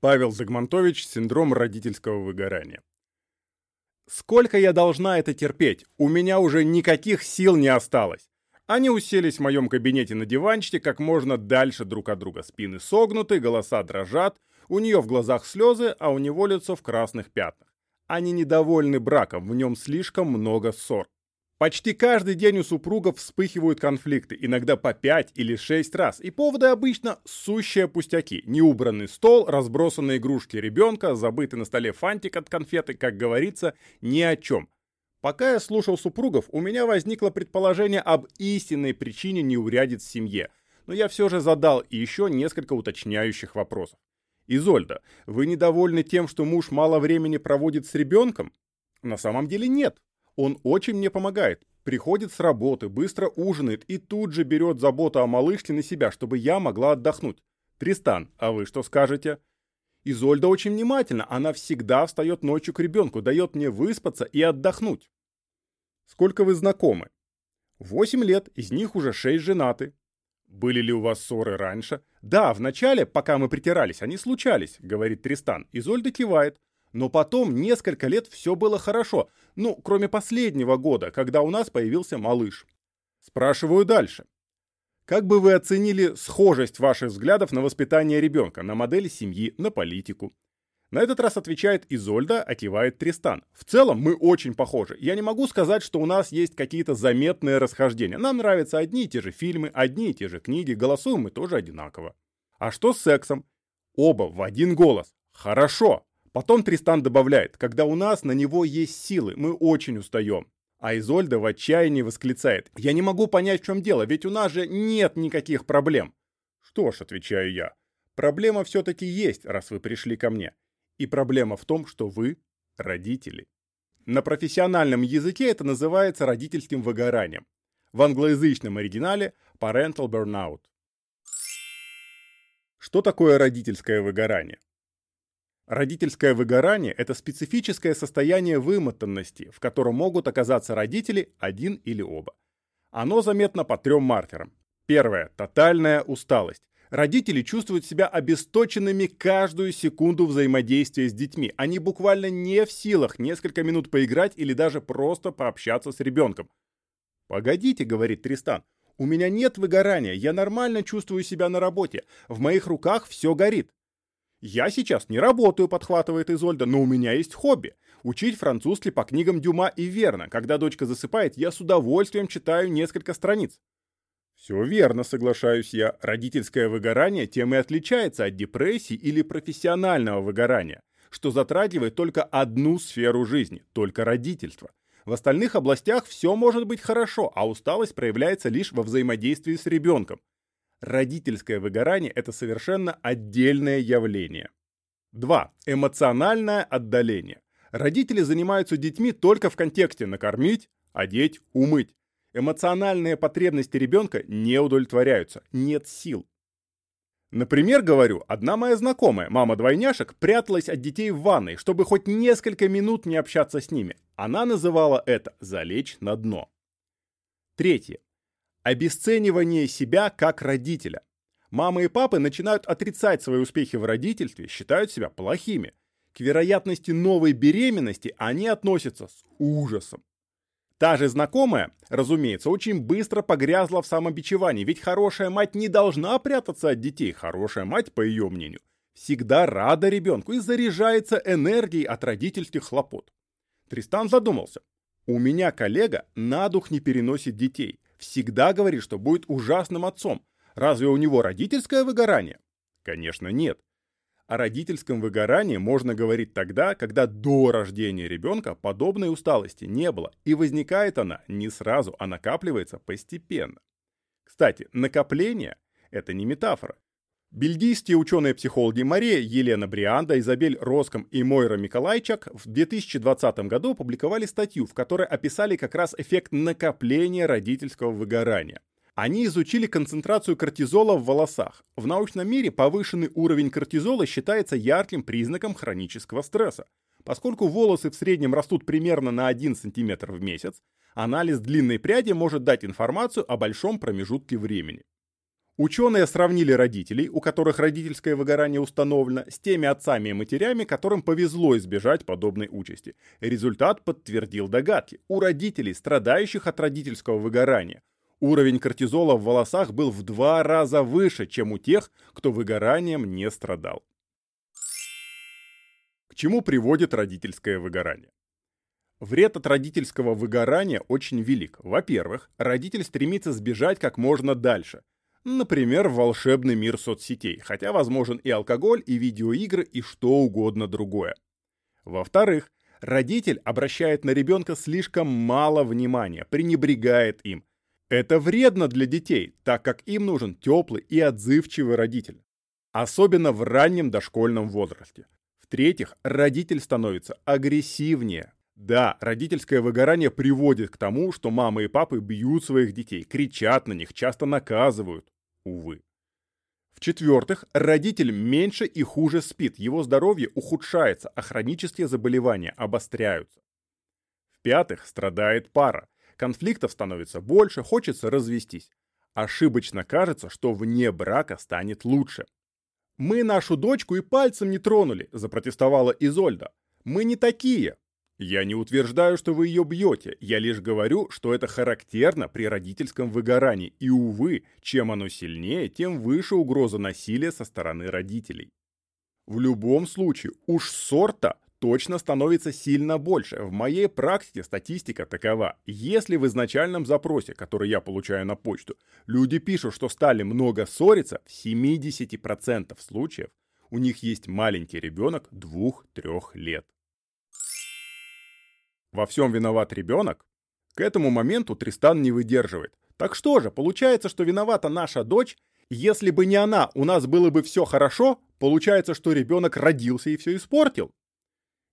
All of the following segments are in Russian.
Павел Загмантович, синдром родительского выгорания. Сколько я должна это терпеть? У меня уже никаких сил не осталось. Они уселись в моем кабинете на диванчике как можно дальше друг от друга. Спины согнуты, голоса дрожат, у нее в глазах слезы, а у него лицо в красных пятнах. Они недовольны браком, в нем слишком много ссор. Почти каждый день у супругов вспыхивают конфликты, иногда по пять или шесть раз, и поводы обычно сущие пустяки. Неубранный стол, разбросанные игрушки ребенка, забытый на столе фантик от конфеты, как говорится, ни о чем. Пока я слушал супругов, у меня возникло предположение об истинной причине неурядиц в семье, но я все же задал еще несколько уточняющих вопросов. Изольда, вы недовольны тем, что муж мало времени проводит с ребенком? На самом деле нет. Он очень мне помогает. Приходит с работы, быстро ужинает и тут же берет заботу о малышке на себя, чтобы я могла отдохнуть. Тристан, а вы что скажете? Изольда очень внимательна, она всегда встает ночью к ребенку, дает мне выспаться и отдохнуть. Сколько вы знакомы? Восемь лет, из них уже шесть женаты. Были ли у вас ссоры раньше? Да, вначале, пока мы притирались, они случались, говорит Тристан. Изольда кивает. Но потом несколько лет все было хорошо, ну, кроме последнего года, когда у нас появился малыш. Спрашиваю дальше. Как бы вы оценили схожесть ваших взглядов на воспитание ребенка, на модель семьи, на политику? На этот раз отвечает Изольда, а Тристан. В целом мы очень похожи. Я не могу сказать, что у нас есть какие-то заметные расхождения. Нам нравятся одни и те же фильмы, одни и те же книги, голосуем мы тоже одинаково. А что с сексом? Оба в один голос. Хорошо. Потом Тристан добавляет, когда у нас на него есть силы, мы очень устаем. А Изольда в отчаянии восклицает, я не могу понять, в чем дело, ведь у нас же нет никаких проблем. Что ж, отвечаю я, проблема все-таки есть, раз вы пришли ко мне. И проблема в том, что вы родители. На профессиональном языке это называется родительским выгоранием. В англоязычном оригинале parental burnout. Что такое родительское выгорание? Родительское выгорание – это специфическое состояние вымотанности, в котором могут оказаться родители один или оба. Оно заметно по трем маркерам. Первое – тотальная усталость. Родители чувствуют себя обесточенными каждую секунду взаимодействия с детьми. Они буквально не в силах несколько минут поиграть или даже просто пообщаться с ребенком. «Погодите», — говорит Тристан, — «у меня нет выгорания, я нормально чувствую себя на работе, в моих руках все горит». «Я сейчас не работаю», — подхватывает Изольда, «но у меня есть хобби. Учить французский по книгам Дюма и верно. Когда дочка засыпает, я с удовольствием читаю несколько страниц». Все верно, соглашаюсь я. Родительское выгорание тем и отличается от депрессии или профессионального выгорания, что затрагивает только одну сферу жизни, только родительство. В остальных областях все может быть хорошо, а усталость проявляется лишь во взаимодействии с ребенком. Родительское выгорание – это совершенно отдельное явление. 2. Эмоциональное отдаление. Родители занимаются детьми только в контексте накормить, одеть, умыть. Эмоциональные потребности ребенка не удовлетворяются, нет сил. Например, говорю, одна моя знакомая, мама двойняшек, пряталась от детей в ванной, чтобы хоть несколько минут не общаться с ними. Она называла это «залечь на дно». Третье. Обесценивание себя как родителя. Мамы и папы начинают отрицать свои успехи в родительстве, считают себя плохими. К вероятности новой беременности они относятся с ужасом. Та же знакомая, разумеется, очень быстро погрязла в самобичевании, ведь хорошая мать не должна прятаться от детей. Хорошая мать, по ее мнению, всегда рада ребенку и заряжается энергией от родительских хлопот. Тристан задумался. У меня коллега на дух не переносит детей всегда говорит, что будет ужасным отцом. Разве у него родительское выгорание? Конечно, нет. О родительском выгорании можно говорить тогда, когда до рождения ребенка подобной усталости не было, и возникает она не сразу, а накапливается постепенно. Кстати, накопление – это не метафора. Бельгийские ученые-психологи Мария Елена Брианда, Изабель Роском и Мойра Миколайчак в 2020 году опубликовали статью, в которой описали как раз эффект накопления родительского выгорания. Они изучили концентрацию кортизола в волосах. В научном мире повышенный уровень кортизола считается ярким признаком хронического стресса. Поскольку волосы в среднем растут примерно на 1 см в месяц, анализ длинной пряди может дать информацию о большом промежутке времени. Ученые сравнили родителей, у которых родительское выгорание установлено, с теми отцами и матерями, которым повезло избежать подобной участи. Результат подтвердил догадки. У родителей, страдающих от родительского выгорания, уровень кортизола в волосах был в два раза выше, чем у тех, кто выгоранием не страдал. К чему приводит родительское выгорание? Вред от родительского выгорания очень велик. Во-первых, родитель стремится сбежать как можно дальше – Например, волшебный мир соцсетей, хотя возможен и алкоголь, и видеоигры, и что угодно другое. Во-вторых, родитель обращает на ребенка слишком мало внимания, пренебрегает им. Это вредно для детей, так как им нужен теплый и отзывчивый родитель. Особенно в раннем дошкольном возрасте. В-третьих, родитель становится агрессивнее. Да, родительское выгорание приводит к тому, что мамы и папы бьют своих детей, кричат на них, часто наказывают увы. В-четвертых, родитель меньше и хуже спит, его здоровье ухудшается, а хронические заболевания обостряются. В-пятых, страдает пара. Конфликтов становится больше, хочется развестись. Ошибочно кажется, что вне брака станет лучше. «Мы нашу дочку и пальцем не тронули», – запротестовала Изольда. «Мы не такие». Я не утверждаю, что вы ее бьете, я лишь говорю, что это характерно при родительском выгорании, и, увы, чем оно сильнее, тем выше угроза насилия со стороны родителей. В любом случае, уж сорта точно становится сильно больше. В моей практике статистика такова. Если в изначальном запросе, который я получаю на почту, люди пишут, что стали много ссориться, в 70% случаев у них есть маленький ребенок 2-3 лет. Во всем виноват ребенок? К этому моменту Тристан не выдерживает. Так что же, получается, что виновата наша дочь? Если бы не она, у нас было бы все хорошо? Получается, что ребенок родился и все испортил?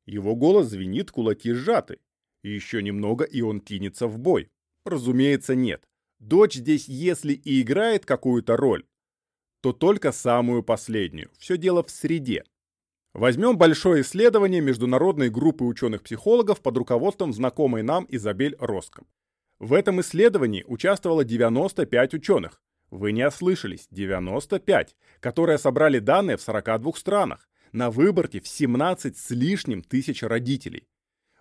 Его голос звенит, кулаки сжаты. Еще немного, и он кинется в бой. Разумеется, нет. Дочь здесь, если и играет какую-то роль, то только самую последнюю. Все дело в среде. Возьмем большое исследование международной группы ученых-психологов под руководством знакомой нам Изабель Роском. В этом исследовании участвовало 95 ученых. Вы не ослышались, 95, которые собрали данные в 42 странах, на выборке в 17 с лишним тысяч родителей.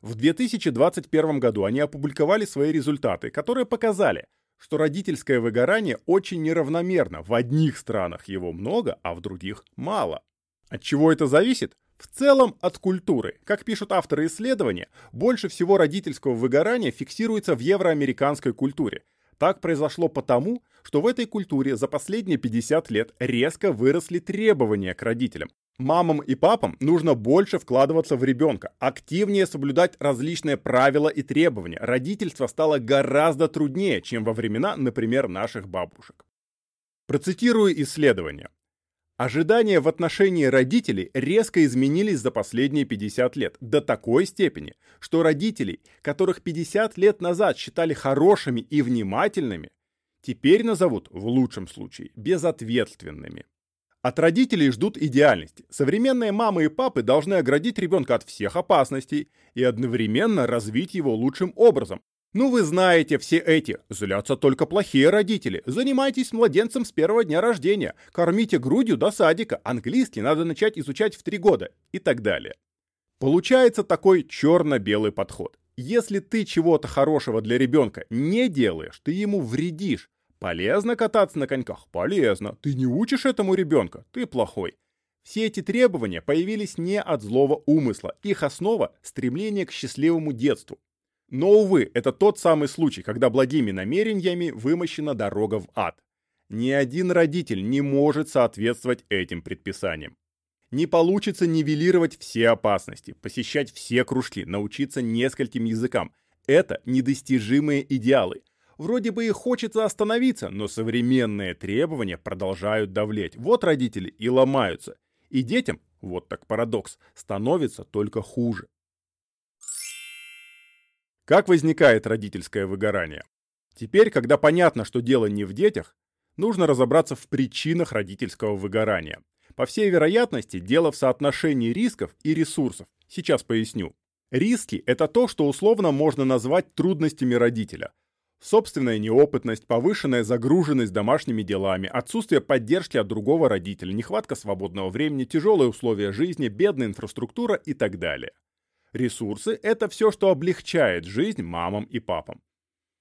В 2021 году они опубликовали свои результаты, которые показали, что родительское выгорание очень неравномерно. В одних странах его много, а в других мало. От чего это зависит? В целом от культуры. Как пишут авторы исследования, больше всего родительского выгорания фиксируется в евроамериканской культуре. Так произошло потому, что в этой культуре за последние 50 лет резко выросли требования к родителям. Мамам и папам нужно больше вкладываться в ребенка, активнее соблюдать различные правила и требования. Родительство стало гораздо труднее, чем во времена, например, наших бабушек. Процитирую исследование. Ожидания в отношении родителей резко изменились за последние 50 лет, до такой степени, что родителей, которых 50 лет назад считали хорошими и внимательными, теперь назовут, в лучшем случае, безответственными. От родителей ждут идеальности. Современные мамы и папы должны оградить ребенка от всех опасностей и одновременно развить его лучшим образом, ну вы знаете все эти. Злятся только плохие родители. Занимайтесь младенцем с первого дня рождения. Кормите грудью до садика. Английский надо начать изучать в три года. И так далее. Получается такой черно-белый подход. Если ты чего-то хорошего для ребенка не делаешь, ты ему вредишь. Полезно кататься на коньках? Полезно. Ты не учишь этому ребенка? Ты плохой. Все эти требования появились не от злого умысла. Их основа – стремление к счастливому детству. Но, увы, это тот самый случай, когда благими намерениями вымощена дорога в ад. Ни один родитель не может соответствовать этим предписаниям. Не получится нивелировать все опасности, посещать все кружки, научиться нескольким языкам. Это недостижимые идеалы. Вроде бы и хочется остановиться, но современные требования продолжают давлеть. Вот родители и ломаются. И детям, вот так парадокс, становится только хуже. Как возникает родительское выгорание? Теперь, когда понятно, что дело не в детях, нужно разобраться в причинах родительского выгорания. По всей вероятности, дело в соотношении рисков и ресурсов. Сейчас поясню. Риски – это то, что условно можно назвать трудностями родителя. Собственная неопытность, повышенная загруженность домашними делами, отсутствие поддержки от другого родителя, нехватка свободного времени, тяжелые условия жизни, бедная инфраструктура и так далее. Ресурсы – это все, что облегчает жизнь мамам и папам.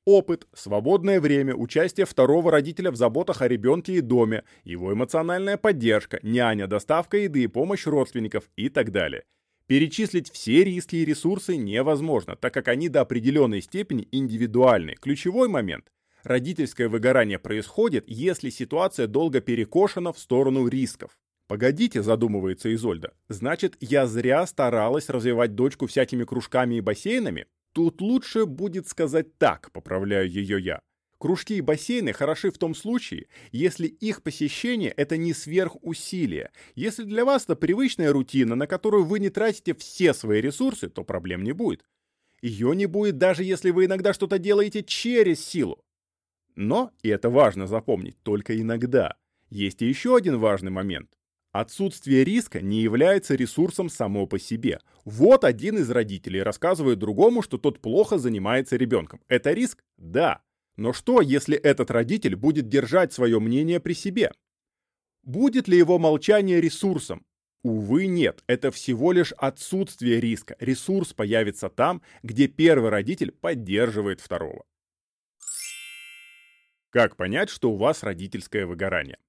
Опыт, свободное время, участие второго родителя в заботах о ребенке и доме, его эмоциональная поддержка, няня, доставка еды, помощь родственников и так далее. Перечислить все риски и ресурсы невозможно, так как они до определенной степени индивидуальны. Ключевой момент – родительское выгорание происходит, если ситуация долго перекошена в сторону рисков. «Погодите», – задумывается Изольда, – «значит, я зря старалась развивать дочку всякими кружками и бассейнами?» Тут лучше будет сказать так, поправляю ее я. Кружки и бассейны хороши в том случае, если их посещение – это не сверхусилие. Если для вас это привычная рутина, на которую вы не тратите все свои ресурсы, то проблем не будет. Ее не будет даже если вы иногда что-то делаете через силу. Но, и это важно запомнить, только иногда. Есть и еще один важный момент. Отсутствие риска не является ресурсом само по себе. Вот один из родителей рассказывает другому, что тот плохо занимается ребенком. Это риск? Да. Но что, если этот родитель будет держать свое мнение при себе? Будет ли его молчание ресурсом? Увы, нет. Это всего лишь отсутствие риска. Ресурс появится там, где первый родитель поддерживает второго. Как понять, что у вас родительское выгорание?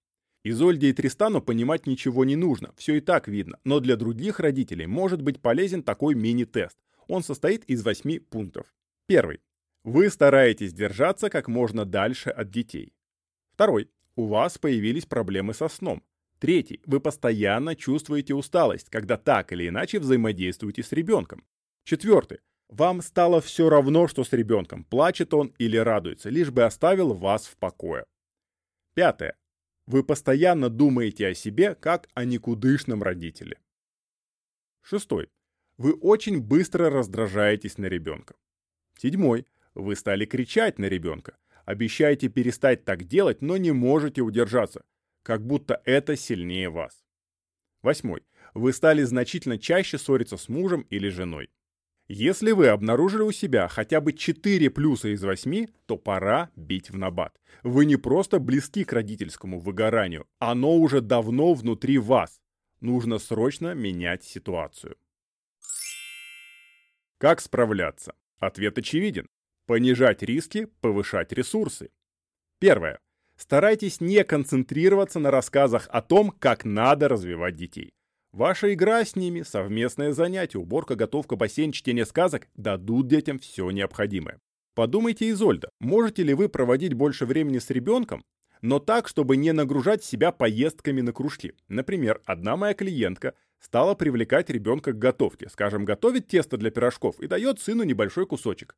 Изольде и Тристану понимать ничего не нужно, все и так видно, но для других родителей может быть полезен такой мини-тест. Он состоит из 8 пунктов. Первый. Вы стараетесь держаться как можно дальше от детей. Второй. У вас появились проблемы со сном. Третий. Вы постоянно чувствуете усталость, когда так или иначе взаимодействуете с ребенком. Четвертый. Вам стало все равно, что с ребенком, плачет он или радуется, лишь бы оставил вас в покое. Пятое. Вы постоянно думаете о себе, как о никудышном родителе. Шестой. Вы очень быстро раздражаетесь на ребенка. Седьмой. Вы стали кричать на ребенка. Обещаете перестать так делать, но не можете удержаться, как будто это сильнее вас. Восьмой. Вы стали значительно чаще ссориться с мужем или женой. Если вы обнаружили у себя хотя бы 4 плюса из 8, то пора бить в набат. Вы не просто близки к родительскому выгоранию, оно уже давно внутри вас. Нужно срочно менять ситуацию. Как справляться? Ответ очевиден. Понижать риски, повышать ресурсы. Первое. Старайтесь не концентрироваться на рассказах о том, как надо развивать детей. Ваша игра с ними, совместное занятие, уборка, готовка, бассейн, чтение сказок дадут детям все необходимое. Подумайте, Изольда, можете ли вы проводить больше времени с ребенком, но так, чтобы не нагружать себя поездками на кружки. Например, одна моя клиентка стала привлекать ребенка к готовке, скажем, готовит тесто для пирожков и дает сыну небольшой кусочек.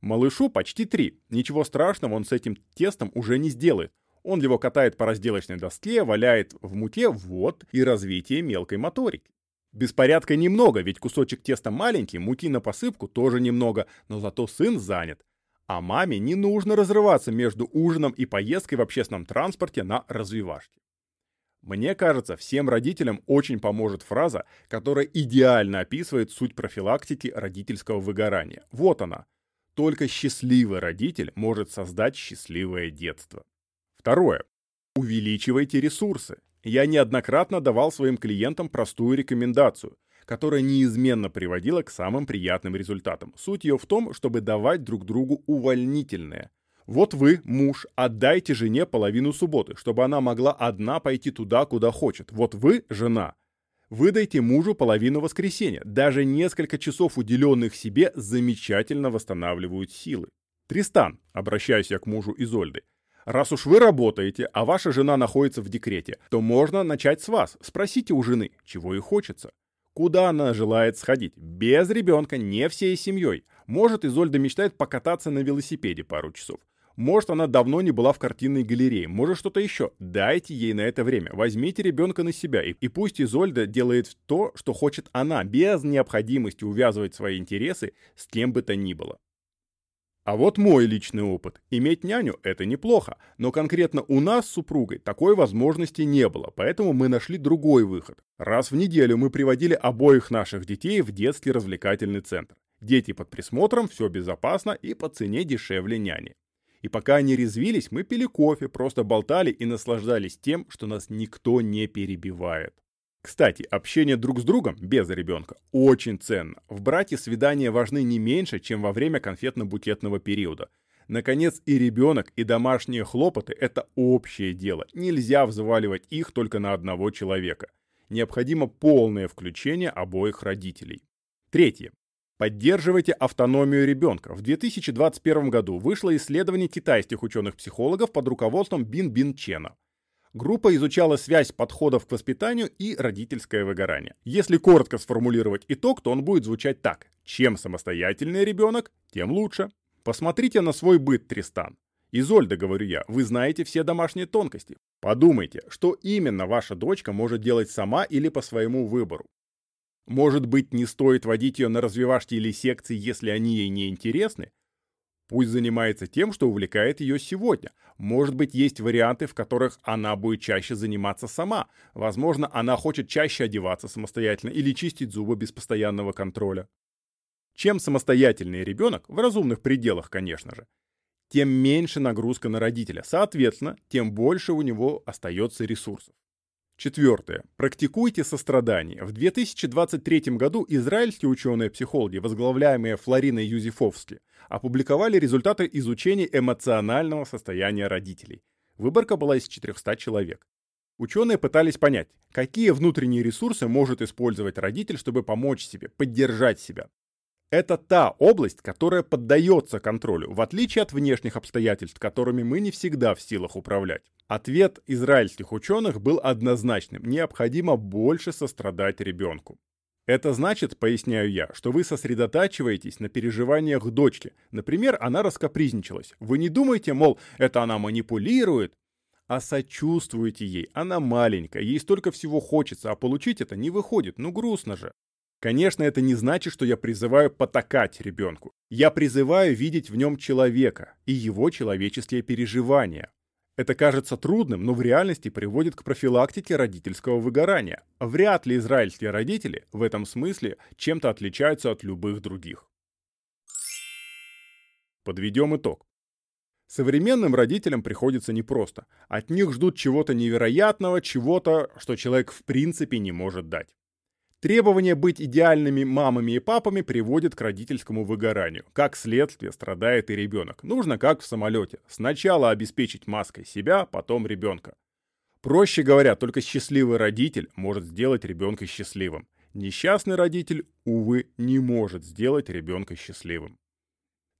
Малышу почти три. Ничего страшного он с этим тестом уже не сделает. Он его катает по разделочной доске, валяет в муте, вот и развитие мелкой моторики. Беспорядка немного, ведь кусочек теста маленький, муки на посыпку тоже немного, но зато сын занят. А маме не нужно разрываться между ужином и поездкой в общественном транспорте на развивашке. Мне кажется, всем родителям очень поможет фраза, которая идеально описывает суть профилактики родительского выгорания. Вот она. Только счастливый родитель может создать счастливое детство. Второе. Увеличивайте ресурсы. Я неоднократно давал своим клиентам простую рекомендацию, которая неизменно приводила к самым приятным результатам. Суть ее в том, чтобы давать друг другу увольнительное. Вот вы, муж, отдайте жене половину субботы, чтобы она могла одна пойти туда, куда хочет. Вот вы, жена, Выдайте мужу половину воскресенья. Даже несколько часов, уделенных себе, замечательно восстанавливают силы. Тристан, обращаюсь я к мужу Изольды, раз уж вы работаете, а ваша жена находится в декрете, то можно начать с вас. Спросите у жены, чего ей хочется. Куда она желает сходить? Без ребенка, не всей семьей. Может, Изольда мечтает покататься на велосипеде пару часов. Может, она давно не была в картинной галерее, может, что-то еще. Дайте ей на это время. Возьмите ребенка на себя, и, и пусть Изольда делает то, что хочет она, без необходимости увязывать свои интересы с кем бы то ни было. А вот мой личный опыт. Иметь няню – это неплохо, но конкретно у нас с супругой такой возможности не было, поэтому мы нашли другой выход. Раз в неделю мы приводили обоих наших детей в детский развлекательный центр. Дети под присмотром, все безопасно и по цене дешевле няни. И пока они резвились, мы пили кофе, просто болтали и наслаждались тем, что нас никто не перебивает. Кстати, общение друг с другом, без ребенка, очень ценно. В браке свидания важны не меньше, чем во время конфетно-букетного периода. Наконец, и ребенок, и домашние хлопоты – это общее дело. Нельзя взваливать их только на одного человека. Необходимо полное включение обоих родителей. Третье. Поддерживайте автономию ребенка. В 2021 году вышло исследование китайских ученых-психологов под руководством Бин Бин Чена. Группа изучала связь подходов к воспитанию и родительское выгорание. Если коротко сформулировать итог, то он будет звучать так. Чем самостоятельный ребенок, тем лучше. Посмотрите на свой быт, Тристан. Изольда, говорю я, вы знаете все домашние тонкости. Подумайте, что именно ваша дочка может делать сама или по своему выбору. Может быть, не стоит водить ее на развивашки или секции, если они ей не интересны? Пусть занимается тем, что увлекает ее сегодня. Может быть, есть варианты, в которых она будет чаще заниматься сама. Возможно, она хочет чаще одеваться самостоятельно или чистить зубы без постоянного контроля. Чем самостоятельный ребенок, в разумных пределах, конечно же, тем меньше нагрузка на родителя. Соответственно, тем больше у него остается ресурсов. Четвертое. Практикуйте сострадание. В 2023 году израильские ученые-психологи, возглавляемые Флориной Юзефовски, опубликовали результаты изучения эмоционального состояния родителей. Выборка была из 400 человек. Ученые пытались понять, какие внутренние ресурсы может использовать родитель, чтобы помочь себе, поддержать себя. Это та область, которая поддается контролю, в отличие от внешних обстоятельств, которыми мы не всегда в силах управлять. Ответ израильских ученых был однозначным. Необходимо больше сострадать ребенку. Это значит, поясняю я, что вы сосредотачиваетесь на переживаниях дочки. Например, она раскопризничалась. Вы не думаете, мол, это она манипулирует, а сочувствуете ей. Она маленькая, ей столько всего хочется, а получить это не выходит. Ну грустно же. Конечно, это не значит, что я призываю потакать ребенку. Я призываю видеть в нем человека и его человеческие переживания. Это кажется трудным, но в реальности приводит к профилактике родительского выгорания. Вряд ли израильские родители в этом смысле чем-то отличаются от любых других. Подведем итог. Современным родителям приходится непросто. От них ждут чего-то невероятного, чего-то, что человек в принципе не может дать. Требование быть идеальными мамами и папами приводит к родительскому выгоранию. Как следствие страдает и ребенок. Нужно как в самолете. Сначала обеспечить маской себя, потом ребенка. Проще говоря, только счастливый родитель может сделать ребенка счастливым. Несчастный родитель, увы, не может сделать ребенка счастливым.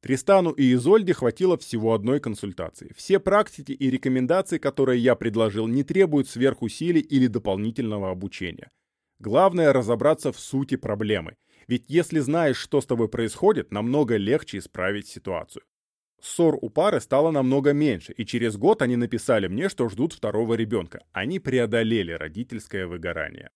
Тристану и Изольде хватило всего одной консультации. Все практики и рекомендации, которые я предложил, не требуют сверхусилий или дополнительного обучения. Главное разобраться в сути проблемы. Ведь если знаешь, что с тобой происходит, намного легче исправить ситуацию. Ссор у пары стало намного меньше, и через год они написали мне, что ждут второго ребенка. Они преодолели родительское выгорание.